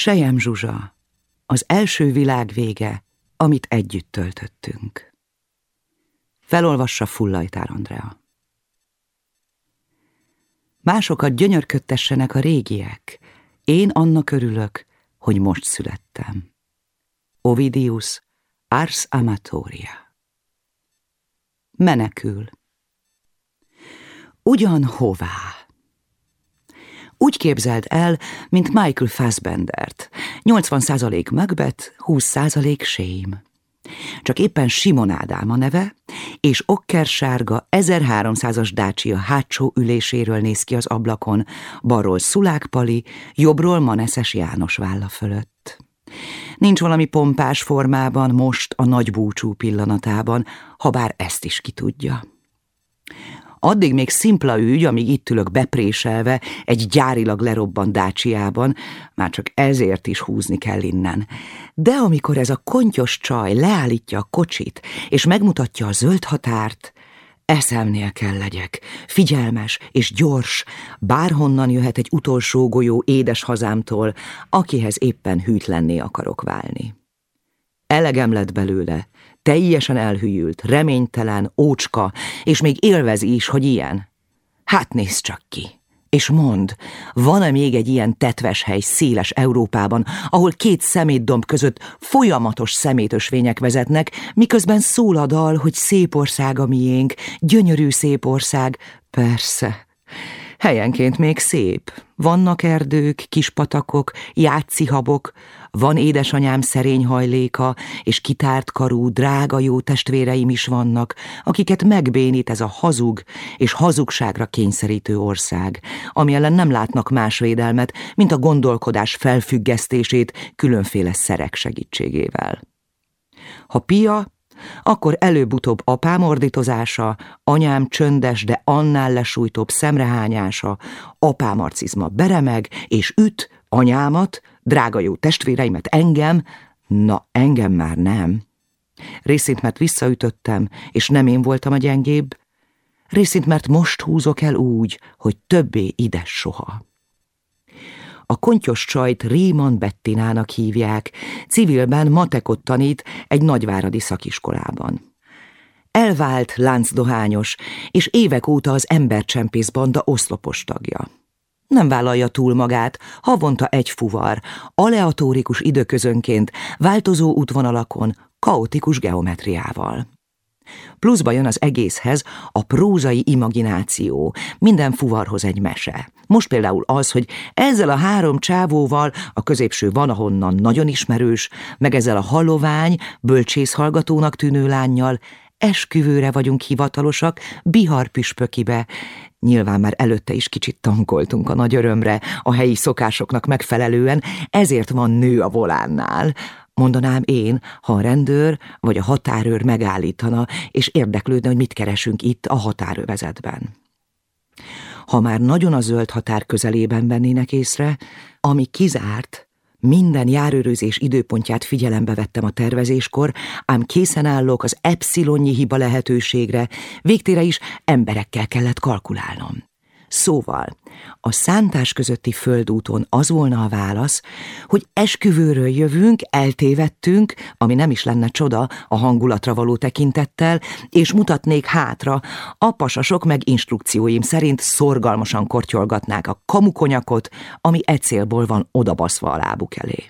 Sejem Zsuzsa, az első világ vége, amit együtt töltöttünk. Felolvassa Fullajtár Andrea. Másokat gyönyörködtessenek a régiek, én annak örülök, hogy most születtem. Ovidius, Ars Amatoria. Menekül. Ugyan hová? Úgy képzeld el, mint Michael Fassbendert. 80% Macbeth, 20% Shame. Csak éppen Simon Ádám a neve, és okkersárga 1300-as Dacia hátsó üléséről néz ki az ablakon, balról Szulák Pali, jobbról Maneszes János válla fölött. Nincs valami pompás formában most a nagy búcsú pillanatában, ha bár ezt is ki tudja. Addig még szimpla ügy, amíg itt ülök bepréselve egy gyárilag lerobbant dácsiában, már csak ezért is húzni kell innen. De amikor ez a kontyos csaj leállítja a kocsit, és megmutatja a zöld határt, eszemnél kell legyek, figyelmes és gyors, bárhonnan jöhet egy utolsó golyó édes hazámtól, akihez éppen hűtlenné akarok válni. Elegem lett belőle, teljesen elhűült, reménytelen, ócska, és még élvezi is, hogy ilyen. Hát nézd csak ki! És mond, van-e még egy ilyen tetves hely széles Európában, ahol két szemétdomb között folyamatos szemétösvények vezetnek, miközben szól a dal, hogy szép ország a miénk, gyönyörű szép ország, persze. Helyenként még szép. Vannak erdők, kispatakok, játszihabok, van édesanyám szerény hajléka, és kitárt karú, drága jó testvéreim is vannak, akiket megbénít ez a hazug és hazugságra kényszerítő ország, ami ellen nem látnak más védelmet, mint a gondolkodás felfüggesztését különféle szerek segítségével. Ha Pia, akkor előbb-utóbb apám ordítozása, anyám csöndes, de annál lesújtóbb szemrehányása, apám arcizma beremeg, és üt anyámat, drága jó testvéreimet, engem, na engem már nem. Részint, mert visszaütöttem, és nem én voltam a gyengébb, részint, mert most húzok el úgy, hogy többé ide soha. A kontyos csajt Ríman Bettinának hívják, civilben matekot tanít egy nagyváradi szakiskolában. Elvált láncdohányos, és évek óta az embercsempész banda oszlopos tagja. Nem vállalja túl magát, havonta egy fuvar, aleatórikus időközönként, változó útvonalakon, kaotikus geometriával. Pluszba jön az egészhez a prózai imagináció, minden fuvarhoz egy mese. Most például az, hogy ezzel a három csávóval, a középső van ahonnan nagyon ismerős, meg ezzel a halovány, bölcsész hallgatónak tűnő lányjal, esküvőre vagyunk hivatalosak, Bihar püspökibe. Nyilván már előtte is kicsit tankoltunk a nagy örömre, a helyi szokásoknak megfelelően, ezért van nő a volánnál. Mondanám én, ha a rendőr vagy a határőr megállítana, és érdeklődne, hogy mit keresünk itt a határövezetben. Ha már nagyon a zöld határ közelében vennének észre, ami kizárt, minden járőrözés időpontját figyelembe vettem a tervezéskor, ám készen állok az epsilonnyi hiba lehetőségre, végtére is emberekkel kellett kalkulálnom. Szóval, a szántás közötti földúton az volna a válasz, hogy esküvőről jövünk, eltévedtünk, ami nem is lenne csoda a hangulatra való tekintettel, és mutatnék hátra, a pasasok meg instrukcióim szerint szorgalmasan kortyolgatnák a kamukonyakot, ami e célból van odabaszva a lábuk elé.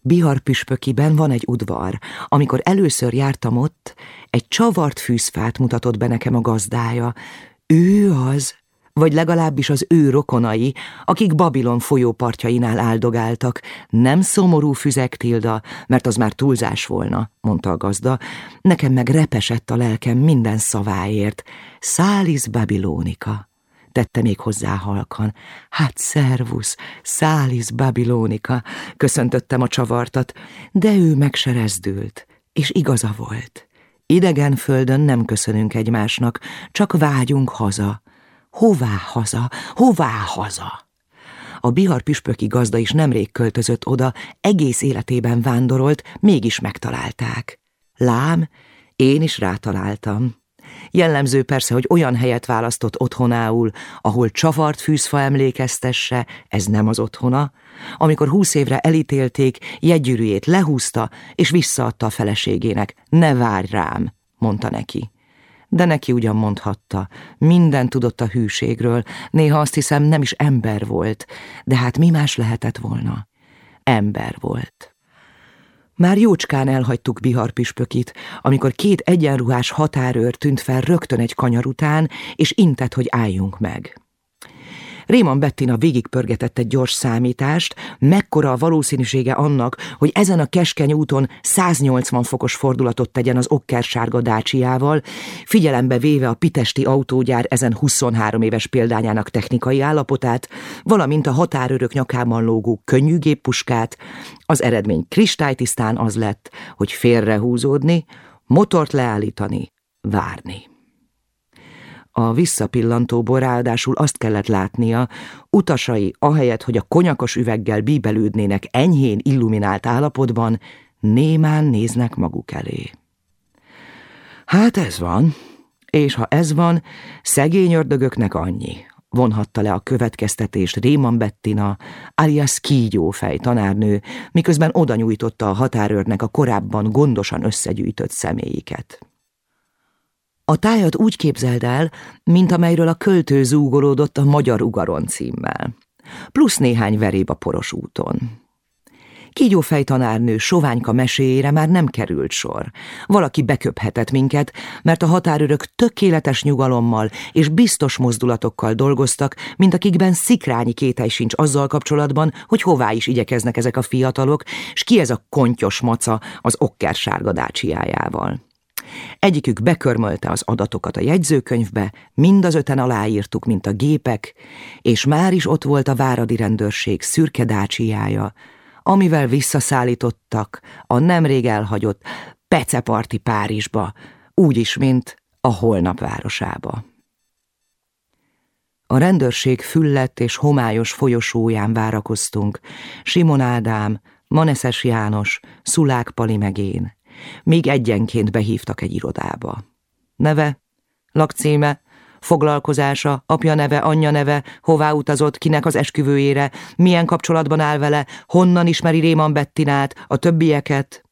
Bihar püspökiben van egy udvar. Amikor először jártam ott, egy csavart fűzfát mutatott be nekem a gazdája, ő az, vagy legalábbis az ő rokonai, akik Babilon folyópartjainál áldogáltak. Nem szomorú füzek, Tilda, mert az már túlzás volna, mondta a gazda. Nekem meg repesett a lelkem minden szaváért. Szális Babilónika. Tette még hozzá halkan. Hát szervusz, Szális Babilónika, köszöntöttem a csavartat, de ő meg se rezdült, és igaza volt. Idegen földön nem köszönünk egymásnak, csak vágyunk haza. Hová haza? Hová haza? A bihar püspöki gazda is nemrég költözött oda, egész életében vándorolt, mégis megtalálták. Lám, én is rátaláltam. Jellemző persze, hogy olyan helyet választott otthonául, ahol csavart fűzfa emlékeztesse, ez nem az otthona. Amikor húsz évre elítélték, jegygyűrűjét lehúzta, és visszaadta a feleségének. Ne várj rám, mondta neki. De neki ugyan mondhatta, minden tudott a hűségről, néha azt hiszem nem is ember volt, de hát mi más lehetett volna? Ember volt. Már jócskán elhagytuk Bihar püspökit, amikor két egyenruhás határőr tűnt fel rögtön egy kanyar után, és intett, hogy álljunk meg. Réman Bettina végigpörgetett egy gyors számítást, mekkora a valószínűsége annak, hogy ezen a keskeny úton 180 fokos fordulatot tegyen az okkersárga dácsiával, figyelembe véve a pitesti autógyár ezen 23 éves példányának technikai állapotát, valamint a határőrök nyakában lógó könnyű géppuskát, az eredmény kristálytisztán az lett, hogy félrehúzódni, motort leállítani, várni. A visszapillantóból ráadásul azt kellett látnia, utasai, ahelyett, hogy a konyakos üveggel bíbelődnének enyhén illuminált állapotban, némán néznek maguk elé. Hát ez van, és ha ez van, szegény ördögöknek annyi, vonhatta le a következtetést Réman Bettina, alias kígyófej tanárnő, miközben oda nyújtotta a határőrnek a korábban gondosan összegyűjtött személyiket. A tájat úgy képzeld el, mint amelyről a költő zúgolódott a Magyar Ugaron címmel. Plusz néhány veréb a poros úton. Kígyófej tanárnő soványka meséjére már nem került sor. Valaki beköphetett minket, mert a határőrök tökéletes nyugalommal és biztos mozdulatokkal dolgoztak, mint akikben szikrányi kételj sincs azzal kapcsolatban, hogy hová is igyekeznek ezek a fiatalok, s ki ez a kontyos maca az okkersárga dácsiájával. Egyikük bekörmölte az adatokat a jegyzőkönyvbe, mind az öten aláírtuk, mint a gépek, és már is ott volt a váradi rendőrség szürke dácsiája, amivel visszaszállítottak a nemrég elhagyott Peceparti Párizsba, úgy is, mint a holnap városába. A rendőrség füllett és homályos folyosóján várakoztunk, Simon Ádám, Maneszes János, Szulák Pali meg én. Még egyenként behívtak egy irodába. Neve, lakcíme, foglalkozása, apja neve, anyja neve, hová utazott, kinek az esküvőjére, milyen kapcsolatban áll vele, honnan ismeri Réman Bettinát, a többieket.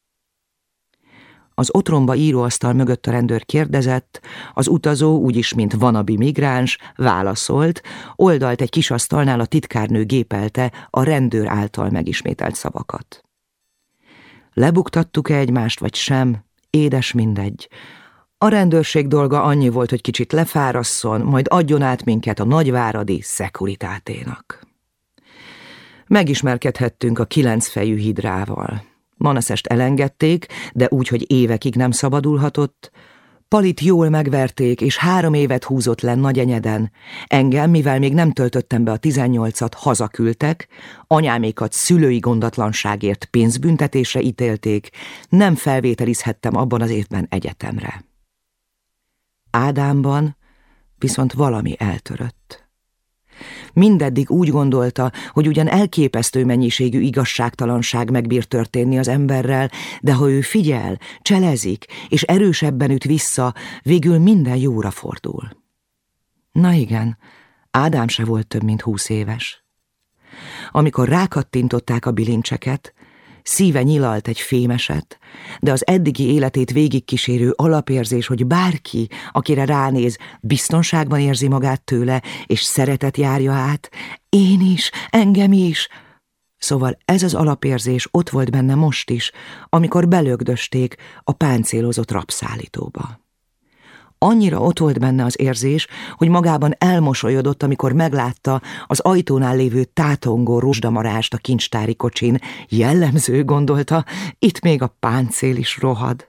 Az otromba íróasztal mögött a rendőr kérdezett, az utazó, úgyis mint vanabi migráns, válaszolt, oldalt egy kis asztalnál a titkárnő gépelte a rendőr által megismételt szavakat. Lebuktattuk-e egymást, vagy sem, édes mindegy. A rendőrség dolga annyi volt, hogy kicsit lefárasszon, majd adjon át minket a nagyváradi szekuritáténak. Megismerkedhettünk a kilencfejű hidrával. Manaszest elengedték, de úgy, hogy évekig nem szabadulhatott, Palit jól megverték, és három évet húzott len nagyenyeden. Engem, mivel még nem töltöttem be a tizennyolcat, hazaküldtek, anyámékat szülői gondatlanságért pénzbüntetésre ítélték, nem felvételizhettem abban az évben egyetemre. Ádámban viszont valami eltörött. Mindeddig úgy gondolta, hogy ugyan elképesztő mennyiségű igazságtalanság megbír történni az emberrel, de ha ő figyel, cselezik, és erősebben üt vissza, végül minden jóra fordul. Na igen, Ádám se volt több, mint húsz éves. Amikor rákattintották a bilincseket, Szíve nyilalt egy fémeset, de az eddigi életét végigkísérő alapérzés, hogy bárki, akire ránéz, biztonságban érzi magát tőle, és szeretet járja át, én is, engem is. Szóval ez az alapérzés ott volt benne most is, amikor belögdösték a páncélozott rapszállítóba. Annyira ott volt benne az érzés, hogy magában elmosolyodott, amikor meglátta az ajtónál lévő tátongó rozsdamarást a kincstári kocsin. Jellemző, gondolta, itt még a páncél is rohad.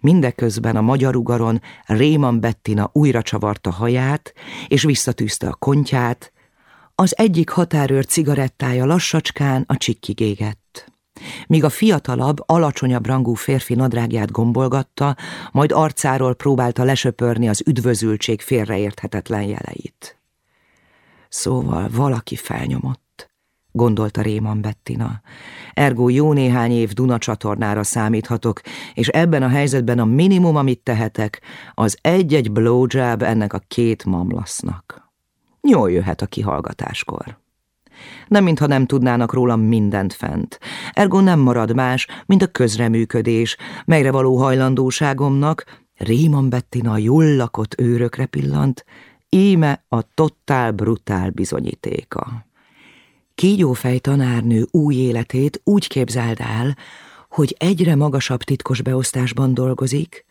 Mindeközben a magyar ugaron Réman Bettina újra csavarta haját, és visszatűzte a kontyát, az egyik határőr cigarettája lassacskán a csikkig égett míg a fiatalabb, alacsonyabb rangú férfi nadrágját gombolgatta, majd arcáról próbálta lesöpörni az üdvözültség félreérthetetlen jeleit. Szóval valaki felnyomott. gondolta Réman Bettina. Ergo jó néhány év Duna csatornára számíthatok, és ebben a helyzetben a minimum, amit tehetek, az egy-egy blowjob ennek a két mamlasznak. Jól jöhet a kihallgatáskor. Nem mintha nem tudnának rólam mindent fent. Ergo nem marad más, mint a közreműködés, melyre való hajlandóságomnak Réman Bettina jól lakott őrökre pillant, íme a totál brutál bizonyítéka. Kígyófej tanárnő új életét úgy képzeld el, hogy egyre magasabb titkos beosztásban dolgozik,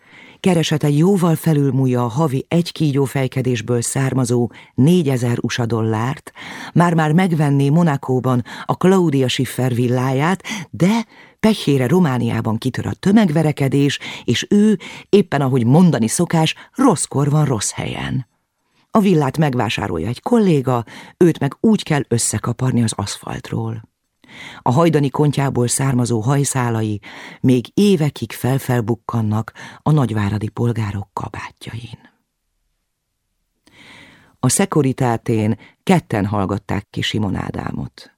keresete jóval felülmúlja a havi egy kígyófejkedésből származó négyezer USA dollárt, már-már megvenné Monakóban a Claudia Schiffer villáját, de pehére Romániában kitör a tömegverekedés, és ő, éppen ahogy mondani szokás, rosszkor van rossz helyen. A villát megvásárolja egy kolléga, őt meg úgy kell összekaparni az aszfaltról. A hajdani kontjából származó hajszálai még évekig felfelbukkannak a nagyváradi polgárok kabátjain. A szekuritátén ketten hallgatták ki Simon Ádámot.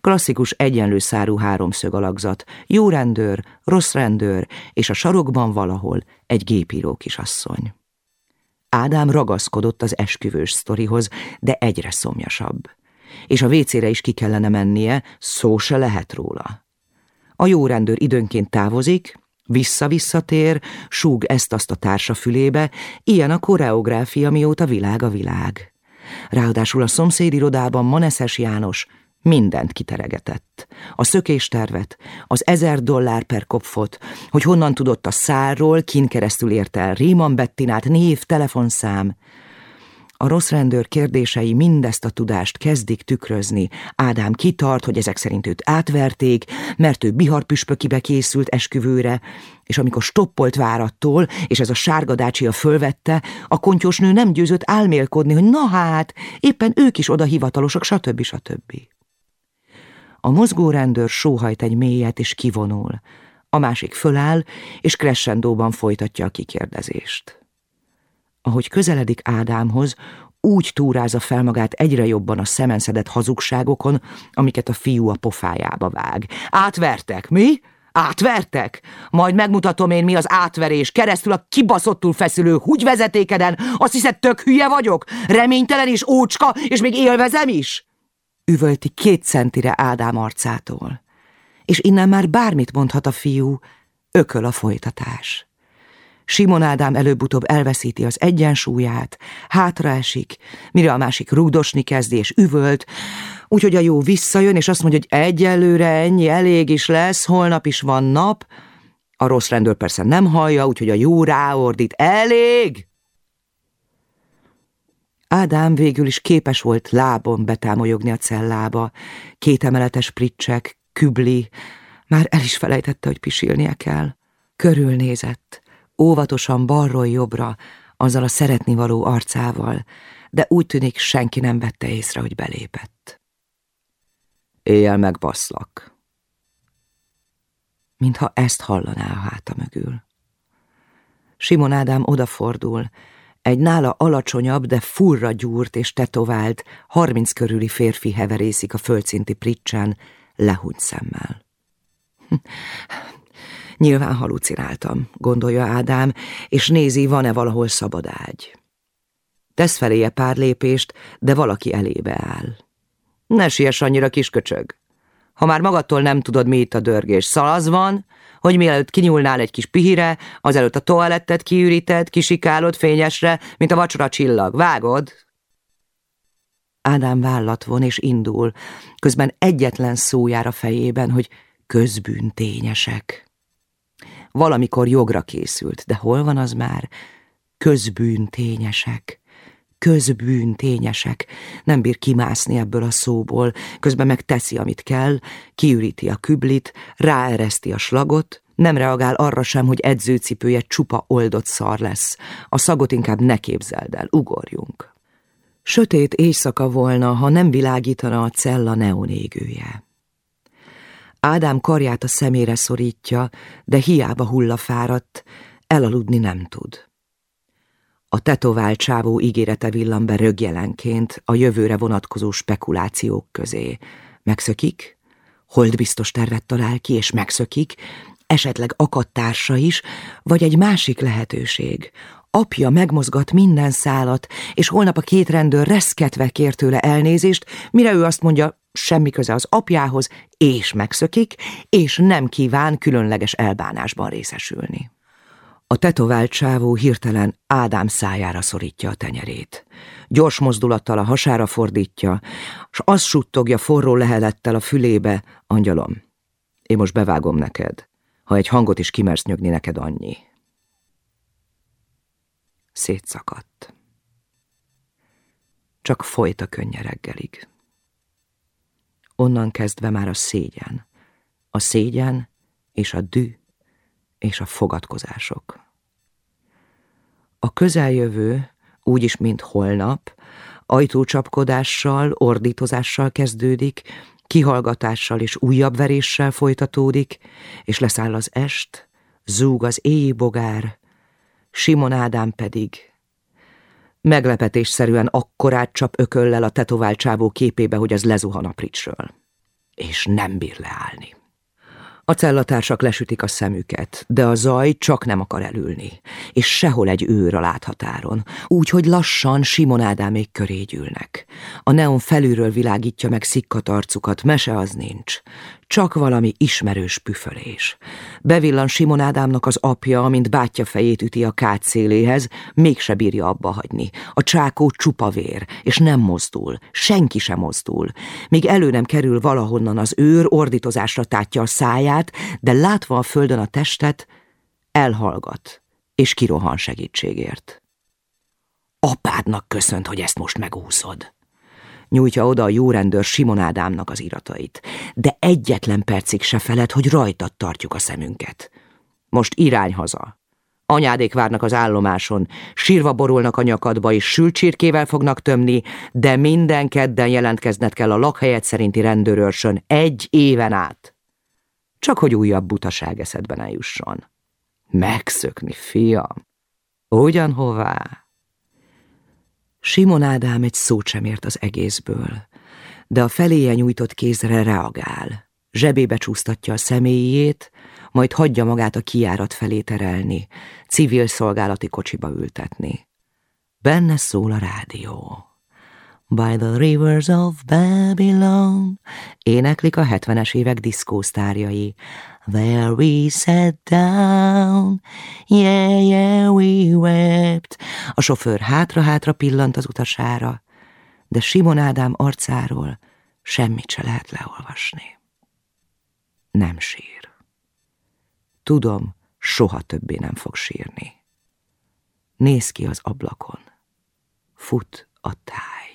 Klasszikus egyenlő szárú háromszög alakzat, jó rendőr, rossz rendőr, és a sarokban valahol egy gépíró kisasszony. Ádám ragaszkodott az esküvős sztorihoz, de egyre szomjasabb. És a vécére is ki kellene mennie, szó se lehet róla. A jó rendőr időnként távozik, vissza-visszatér, súg ezt-azt a társa fülébe, ilyen a koreográfia, mióta világ a világ. Ráadásul a szomszédirodában Maneszes János Mindent kiteregetett. A szökéstervet, az ezer dollár per kopfot, hogy honnan tudott a szárról, kin keresztül ért el Réman Bettinát, név, telefonszám. A rossz rendőr kérdései mindezt a tudást kezdik tükrözni. Ádám kitart, hogy ezek szerint őt átverték, mert ő biharpüspökibe készült esküvőre, és amikor stoppolt várattól, és ez a sárgadácsia fölvette, a kontyosnő nem győzött álmélkodni, hogy na hát, éppen ők is oda hivatalosak, stb. stb. A mozgó rendőr sóhajt egy mélyet és kivonul. A másik föláll, és crescendóban folytatja a kikérdezést. Ahogy közeledik Ádámhoz, úgy túrázza fel magát egyre jobban a szemenszedett hazugságokon, amiket a fiú a pofájába vág. Átvertek, mi? Átvertek? Majd megmutatom én, mi az átverés. Keresztül a kibaszottul feszülő húgyvezetékeden. Azt hiszed, tök hülye vagyok? Reménytelen és ócska, és még élvezem is? üvölti két centire Ádám arcától. És innen már bármit mondhat a fiú, ököl a folytatás. Simon Ádám előbb-utóbb elveszíti az egyensúlyát, hátraesik, mire a másik rúdosni kezdi és üvölt, úgyhogy a jó visszajön, és azt mondja, hogy egyelőre ennyi elég is lesz, holnap is van nap. A rossz rendőr persze nem hallja, úgyhogy a jó ráordít, elég! Ádám végül is képes volt lábon betámolyogni a cellába, kétemeletes pricsek, kübli, már el is felejtette, hogy pisilnie kell. Körülnézett, óvatosan balról jobbra, azzal a szeretnivaló arcával, de úgy tűnik senki nem vette észre, hogy belépett. Éjjel megbaszlak. Mintha ezt hallaná a háta mögül. Simon Ádám odafordul, egy nála alacsonyabb, de furra gyúrt és tetovált, harminc körüli férfi heverészik a földszinti pricsán, lehúny szemmel. Nyilván halucináltam, gondolja Ádám, és nézi, van-e valahol szabad ágy. Tesz feléje pár lépést, de valaki elébe áll. Ne siess annyira, kisköcsög. Ha már magadtól nem tudod, mi itt a dörgés, szalaz van, hogy mielőtt kinyúlnál egy kis pihire, azelőtt a toalettet kiüríted, kisikálod fényesre, mint a vacsora csillag. Vágod? Ádám vállat von és indul, közben egyetlen szó jár a fejében, hogy közbűntényesek. Valamikor jogra készült, de hol van az már? Közbűntényesek közbűntényesek. Nem bír kimászni ebből a szóból, közben meg teszi, amit kell, kiüríti a küblit, ráereszti a slagot, nem reagál arra sem, hogy edzőcipője csupa oldott szar lesz. A szagot inkább ne képzeld el, ugorjunk. Sötét éjszaka volna, ha nem világítana a cella neonégője. Ádám karját a szemére szorítja, de hiába hullafáradt, elaludni nem tud. A tetovált csávó ígérete villan be rögjelenként a jövőre vonatkozó spekulációk közé. Megszökik, holdbiztos tervet talál ki, és megszökik, esetleg akadtársa is, vagy egy másik lehetőség. Apja megmozgat minden szálat, és holnap a két rendőr reszketve kér tőle elnézést, mire ő azt mondja, semmi köze az apjához, és megszökik, és nem kíván különleges elbánásban részesülni. A tetovált csávó hirtelen Ádám szájára szorítja a tenyerét. Gyors mozdulattal a hasára fordítja, és azt suttogja forró lehelettel a fülébe, angyalom, én most bevágom neked. Ha egy hangot is kimersz nyögni, neked annyi. Szétszakadt. Csak folyt a könnye reggelig. Onnan kezdve már a szégyen. A szégyen és a dű és a fogadkozások. A közeljövő, úgyis, mint holnap, ajtócsapkodással, ordítozással kezdődik, kihallgatással és újabb veréssel folytatódik, és leszáll az est, zúg az éji bogár, Simon Ádám pedig meglepetésszerűen akkorát csap ököllel a tetovált csávó képébe, hogy az lezuhan a pricsről. És nem bír leállni. A cellatársak lesütik a szemüket, de a zaj csak nem akar elülni, és sehol egy őr a láthatáron, úgyhogy lassan Simon Ádámék köré gyűlnek. A neon felülről világítja meg szikkat arcukat, mese az nincs csak valami ismerős püfölés. Bevillan Simon Ádámnak az apja, amint bátyja fejét üti a kát széléhez, mégse bírja abba hagyni. A csákó csupa vér, és nem mozdul, senki sem mozdul. Míg elő nem kerül valahonnan az őr, ordítozásra tátja a száját, de látva a földön a testet, elhallgat, és kirohan segítségért. Apádnak köszönt, hogy ezt most megúszod nyújtja oda a jó rendőr Simon Ádámnak az iratait, de egyetlen percig se feled, hogy rajtad tartjuk a szemünket. Most irány haza. Anyádék várnak az állomáson, sírva borulnak a nyakadba, és sült csirkével fognak tömni, de minden kedden jelentkezned kell a lakhelyet szerinti rendőrőrsön egy éven át. Csak hogy újabb butaság eszedbe ne jusson. Megszökni, fiam. Ugyanhová? Simon Ádám egy szót sem ért az egészből, de a feléje nyújtott kézre reagál. Zsebébe csúsztatja a személyét, majd hagyja magát a kiárat felé terelni, civil szolgálati kocsiba ültetni. Benne szól a rádió. By the rivers of Babylon éneklik a hetvenes évek diszkósztárjai. There we sat down, yeah, yeah, we wept. A sofőr hátra-hátra pillant az utasára, de Simon Ádám arcáról semmit se lehet leolvasni. Nem sír. Tudom, soha többé nem fog sírni. Néz ki az ablakon. Fut a táj.